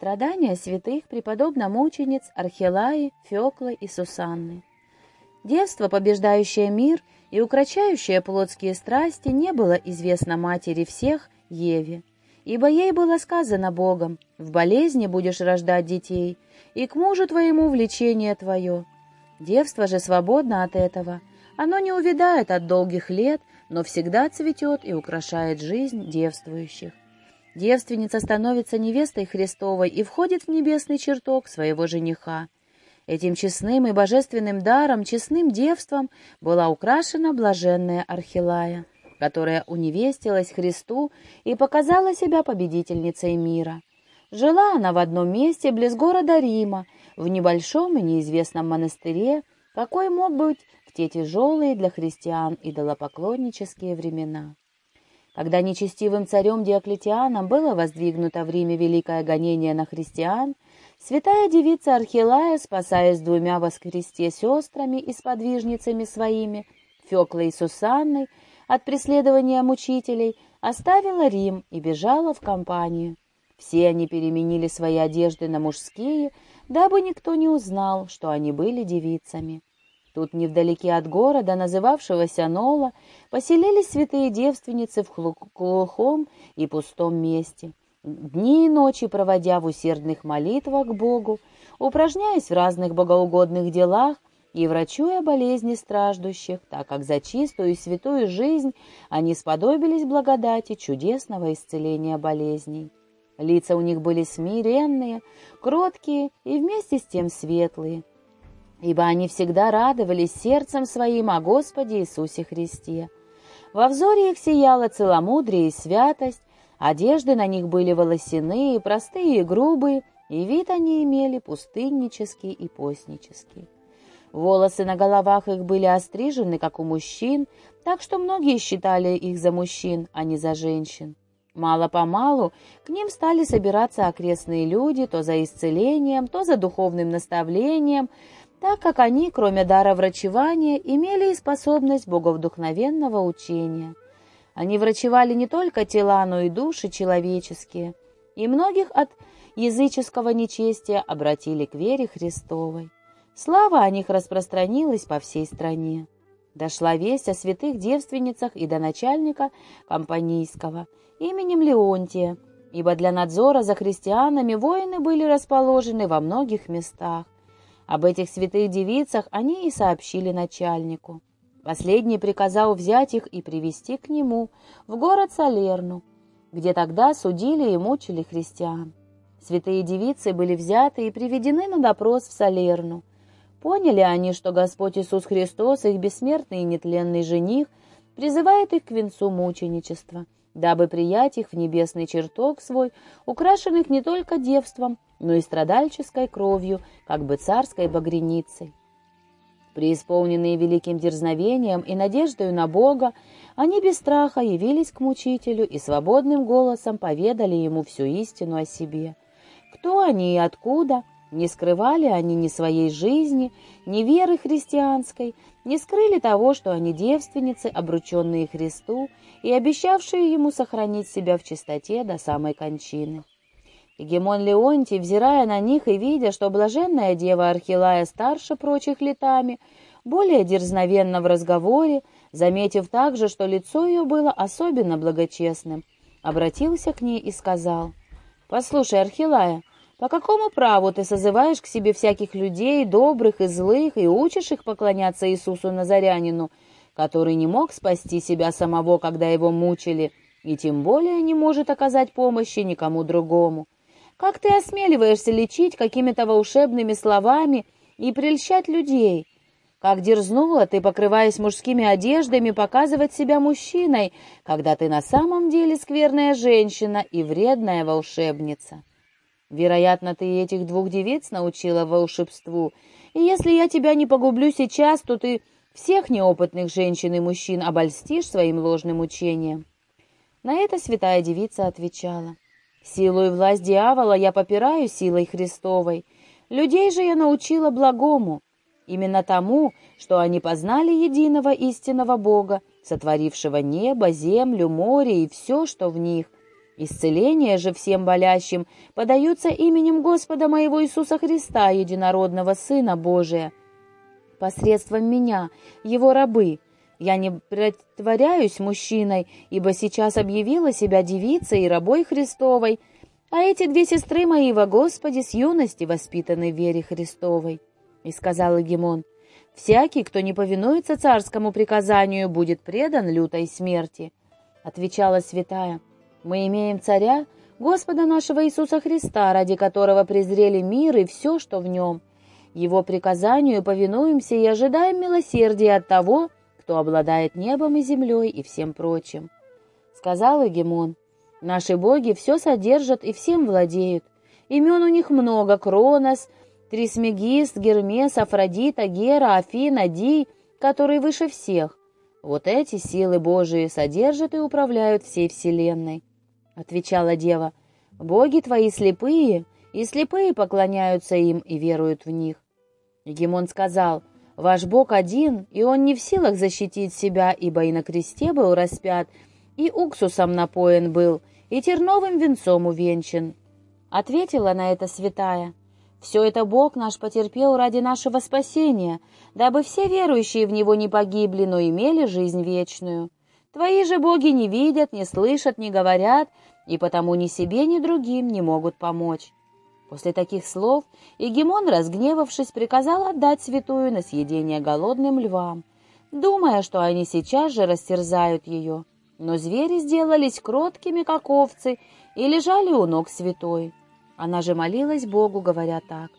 Страдания святых преподобно-мучениц Архилаи, Феклы и Сусанны. Девство, побеждающее мир и укращающее плотские страсти, не было известно матери всех Еве, ибо ей было сказано Богом, «В болезни будешь рождать детей, и к мужу твоему влечение твое». Девство же свободно от этого. Оно не увядает от долгих лет, но всегда цветет и украшает жизнь девствующих. Девственница становится невестой Христовой и входит в небесный чертог своего жениха. Этим честным и божественным даром, честным девством была украшена блаженная Архилая, которая уневестилась Христу и показала себя победительницей мира. Жила она в одном месте близ города Рима, в небольшом и неизвестном монастыре, какой мог быть в те тяжелые для христиан идолопоклоннические времена. Когда нечестивым царем Диоклетианом было воздвигнуто в Риме великое гонение на христиан, святая девица Архилая, спасаясь двумя во сестрами и сподвижницами своими, Феклой и Сусанной, от преследования мучителей, оставила Рим и бежала в компанию. Все они переменили свои одежды на мужские, дабы никто не узнал, что они были девицами. Тут, невдалеке от города, называвшегося Нола, поселились святые девственницы в глухом и пустом месте, дни и ночи проводя в усердных молитвах к Богу, упражняясь в разных богоугодных делах и врачуя болезни страждущих, так как за чистую и святую жизнь они сподобились благодати чудесного исцеления болезней. Лица у них были смиренные, кроткие и вместе с тем светлые, ибо они всегда радовались сердцем своим о Господе Иисусе Христе. Во взоре их сияло целомудрие и святость, одежды на них были волосяные, простые и грубые, и вид они имели пустыннический и постнический. Волосы на головах их были острижены, как у мужчин, так что многие считали их за мужчин, а не за женщин. Мало-помалу к ним стали собираться окрестные люди то за исцелением, то за духовным наставлением, так как они, кроме дара врачевания, имели и способность боговдухновенного учения. Они врачевали не только тела, но и души человеческие, и многих от языческого нечестия обратили к вере Христовой. Слава о них распространилась по всей стране. Дошла весть о святых девственницах и до начальника компанийского именем Леонтия, ибо для надзора за христианами воины были расположены во многих местах, об этих святых девицах они и сообщили начальнику. Последний приказал взять их и привести к нему в город Салерну, где тогда судили и мучили христиан. Святые девицы были взяты и приведены на допрос в Салерну. Поняли они, что Господь Иисус Христос, их бессмертный и нетленный жених, призывает их к венцу мученичества, дабы приять их в небесный чертог свой, украшенных не только девством, но и страдальческой кровью, как бы царской багряницей. Преисполненные великим дерзновением и надеждою на Бога, они без страха явились к мучителю и свободным голосом поведали ему всю истину о себе. Кто они и откуда? Не скрывали они ни своей жизни, ни веры христианской, не скрыли того, что они девственницы, обрученные Христу и обещавшие ему сохранить себя в чистоте до самой кончины. Гемон Леонтий, взирая на них и видя, что блаженная дева Архилая старше прочих летами, более дерзновенна в разговоре, заметив также, что лицо ее было особенно благочестным, обратился к ней и сказал, «Послушай, Архилая, по какому праву ты созываешь к себе всяких людей, добрых и злых, и учишь их поклоняться Иисусу Назарянину, который не мог спасти себя самого, когда его мучили, и тем более не может оказать помощи никому другому?» Как ты осмеливаешься лечить какими-то волшебными словами и прельщать людей? Как дерзнула ты, покрываясь мужскими одеждами, показывать себя мужчиной, когда ты на самом деле скверная женщина и вредная волшебница? Вероятно, ты этих двух девиц научила волшебству, и если я тебя не погублю сейчас, то ты всех неопытных женщин и мужчин обольстишь своим ложным учением». На это святая девица отвечала. Силу и власть дьявола я попираю силой Христовой. Людей же я научила благому, именно тому, что они познали единого истинного Бога, сотворившего небо, землю, море и все, что в них, Исцеление же всем болящим подаются именем Господа моего Иисуса Христа, единородного Сына Божия. Посредством меня, Его рабы, я не притворяюсь мужчиной, ибо сейчас объявила себя девицей и рабой Христовой, а эти две сестры мои во Господе с юности воспитаны в вере Христовой. И сказал Егемон, «Всякий, кто не повинуется царскому приказанию, будет предан лютой смерти». Отвечала святая, мы имеем царя, Господа нашего Иисуса Христа, ради которого презрели мир и все, что в нем. Его приказанию повинуемся и ожидаем милосердия от того, кто обладает небом и землей и всем прочим. Сказал Эгемон, наши боги все содержат и всем владеют. Имен у них много — Кронос, Трисмегист, Гермес, Афродита, Гера, Афина, Ди, который выше всех. Вот эти силы Божии содержат и управляют всей вселенной. — отвечала дева, — «боги твои слепые, и слепые поклоняются им и веруют в них». Егемон сказал, «Ваш Бог один, и он не в силах защитить себя, ибо и на кресте был распят, и уксусом напоен был, и терновым венцом увенчан». Ответила на это святая, «Все это Бог наш потерпел ради нашего спасения, дабы все верующие в Него не погибли, но имели жизнь вечную». Твои же боги не видят, не слышат, не говорят, и потому ни себе, ни другим не могут помочь. После таких слов Егемон, разгневавшись, приказал отдать святую на съедение голодным львам, думая, что они сейчас же растерзают ее. Но звери сделались кроткими, как овцы, и лежали у ног святой. Она же молилась Богу, говоря так.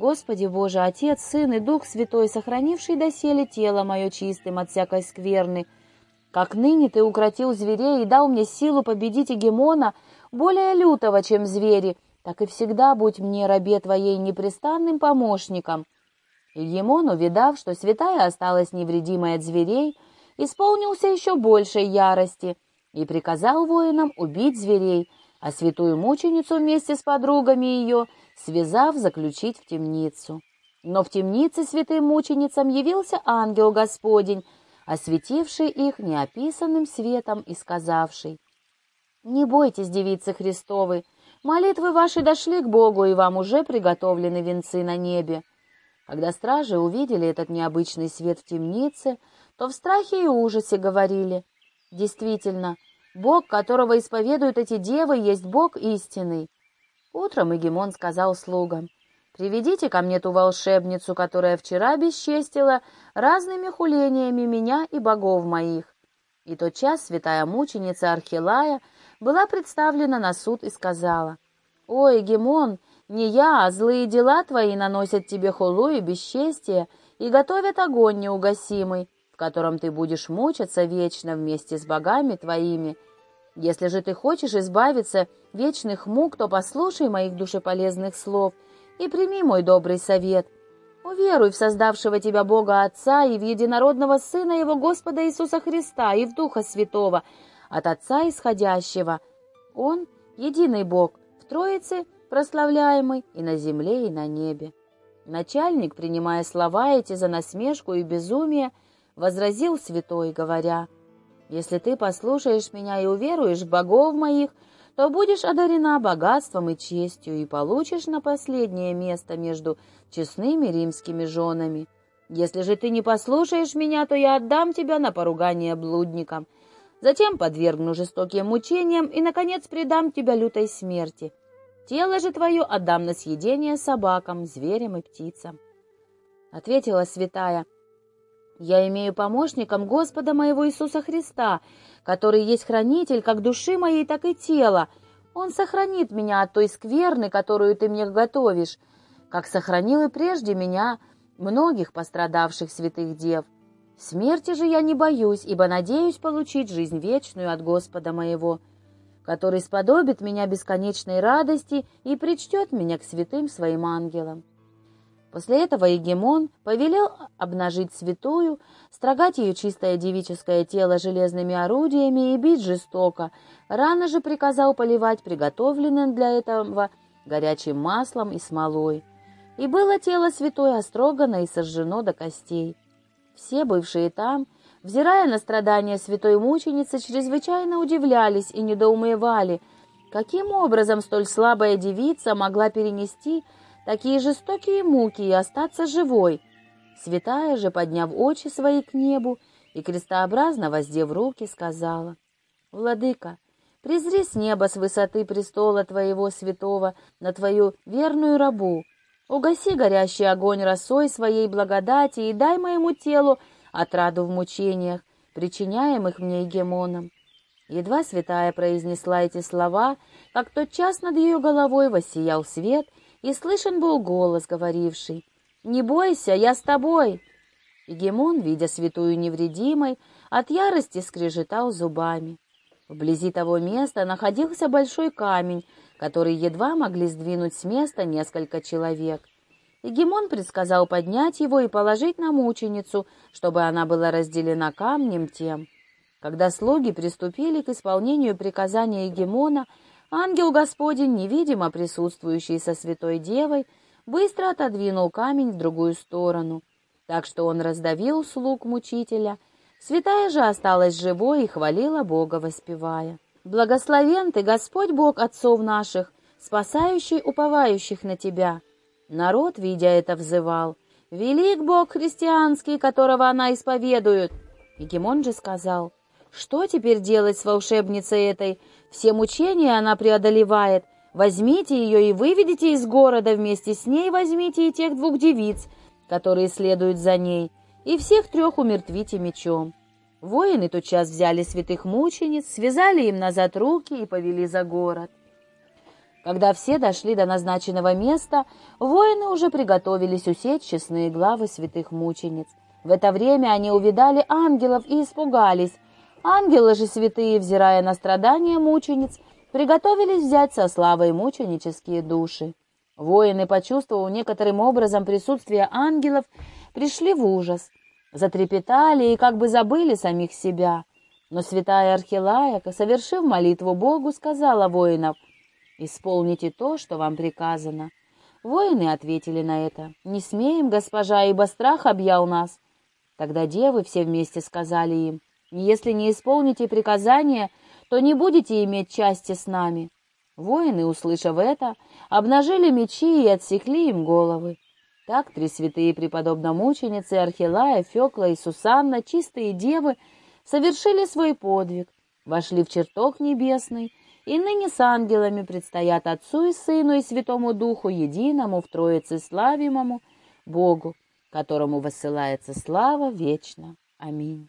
«Господи Боже, Отец, Сын и Дух Святой, сохранивший доселе тело мое чистым от всякой скверны, как ныне ты укротил зверей и дал мне силу победить Егемона, более лютого, чем звери, так и всегда будь мне, рабе твоей, непрестанным помощником». Егемон, увидав, что святая осталась невредимой от зверей, исполнился еще большей ярости и приказал воинам убить зверей, а святую мученицу вместе с подругами ее, связав, заключить в темницу. Но в темнице святым мученицам явился ангел Господень, осветивший их неописанным светом и сказавший, «Не бойтесь, девицы Христовы, молитвы ваши дошли к Богу, и вам уже приготовлены венцы на небе». Когда стражи увидели этот необычный свет в темнице, то в страхе и ужасе говорили, «Действительно, Бог, которого исповедуют эти девы, есть Бог истинный». Утром Эгемон сказал слугам, Приведите ко мне ту волшебницу, которая вчера бесчестила разными хулениями меня и богов моих». И тот час святая мученица Архилая была представлена на суд и сказала, «Ой, Гемон, не я, а злые дела твои наносят тебе хулу и бесчестие и готовят огонь неугасимый, в котором ты будешь мучиться вечно вместе с богами твоими. Если же ты хочешь избавиться вечных мук, то послушай моих душеполезных слов — и прими мой добрый совет. Уверуй в создавшего тебя Бога Отца и в единородного Сына Его Господа Иисуса Христа и в Духа Святого, от Отца исходящего. Он — единый Бог, в Троице прославляемый и на земле, и на небе. Начальник, принимая слова эти за насмешку и безумие, возразил святой, говоря, «Если ты послушаешь меня и уверуешь в богов моих, то будешь одарена богатством и честью и получишь на последнее место между честными римскими женами. Если же ты не послушаешь меня, то я отдам тебя на поругание блудникам, затем подвергну жестоким мучениям и, наконец, предам тебя лютой смерти. Тело же твое отдам на съедение собакам, зверям и птицам. Ответила святая, «Я имею помощником Господа моего Иисуса Христа, который есть хранитель как души моей, так и тела. Он сохранит меня от той скверны, которую ты мне готовишь, как сохранил и прежде меня многих пострадавших святых дев. Смерти же я не боюсь, ибо надеюсь получить жизнь вечную от Господа моего, который сподобит меня бесконечной радости и причтет меня к святым своим ангелам. После этого Егемон повелел обнажить святую, строгать ее чистое девическое тело железными орудиями и бить жестоко. Рано же приказал поливать приготовленным для этого горячим маслом и смолой. И было тело святой острогано и сожжено до костей. Все бывшие там, взирая на страдания святой мученицы, чрезвычайно удивлялись и недоумевали, Каким образом столь слабая девица могла перенести такие жестокие муки и остаться живой? Святая же, подняв очи свои к небу и крестообразно воздев руки, сказала, «Владыка, презри с неба с высоты престола Твоего святого на Твою верную рабу, угаси горящий огонь росой своей благодати и дай моему телу отраду в мучениях, причиняемых мне Егемоном. Едва святая произнесла эти слова, как тотчас над ее головой воссиял свет, и слышен был голос, говоривший «Не бойся, я с тобой!» Егемон, видя святую невредимой, от ярости скрежетал зубами. Вблизи того места находился большой камень, который едва могли сдвинуть с места несколько человек. Егемон предсказал поднять его и положить на мученицу, чтобы она была разделена камнем тем. Когда слуги приступили к исполнению приказания Егемона, ангел Господень, невидимо присутствующий со святой девой, быстро отодвинул камень в другую сторону, так что он раздавил слуг мучителя. Святая же осталась живой и хвалила Бога, воспевая. «Благословен ты, Господь Бог отцов наших, спасающий уповающих на Тебя!» Народ, видя это, взывал. «Велик Бог христианский, которого она исповедует!» Егемон же сказал, «Что теперь делать с волшебницей этой? Все мучения она преодолевает. Возьмите ее и выведите из города, вместе с ней возьмите и тех двух девиц, которые следуют за ней, и всех трех умертвите мечом». Воины тотчас взяли святых мучениц, связали им назад руки и повели за город. Когда все дошли до назначенного места, воины уже приготовились усечь честные главы святых мучениц. В это время они увидали ангелов и испугались. Ангелы же святые, взирая на страдания мучениц, приготовились взять со славой мученические души. Воины, почувствовав некоторым образом присутствие ангелов, пришли в ужас, затрепетали и как бы забыли самих себя. Но святая Архилая, совершив молитву Богу, сказала воинов — «Исполните то, что вам приказано». Воины ответили на это. «Не смеем, госпожа, ибо страх объял нас». Тогда девы все вместе сказали им, «Если не исполните приказания, то не будете иметь части с нами». Воины, услышав это, обнажили мечи и отсекли им головы. Так три святые преподобномученицы Архилая, Фекла и Сусанна, чистые девы, совершили свой подвиг, вошли в чертог небесный и ныне с ангелами предстоят Отцу и Сыну и Святому Духу, единому в Троице славимому Богу, которому высылается слава вечно. Аминь.